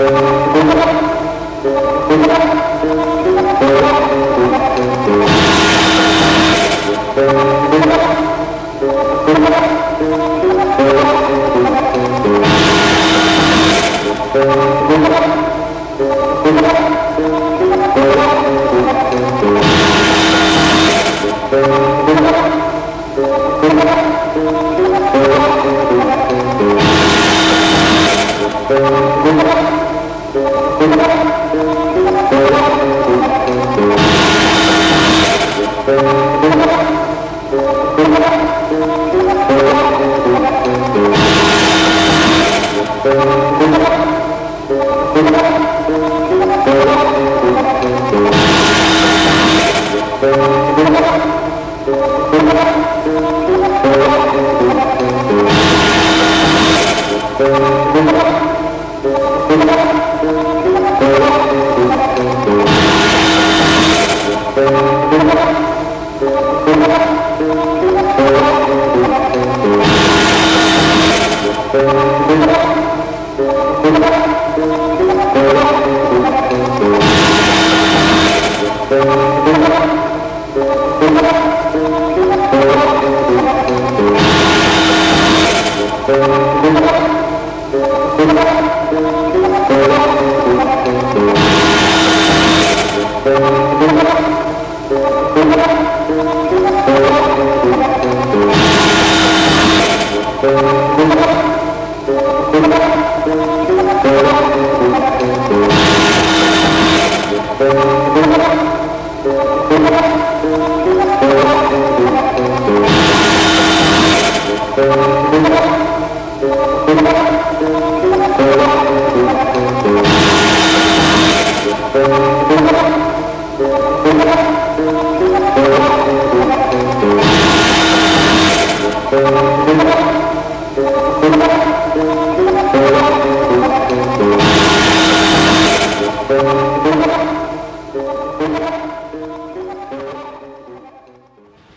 Thank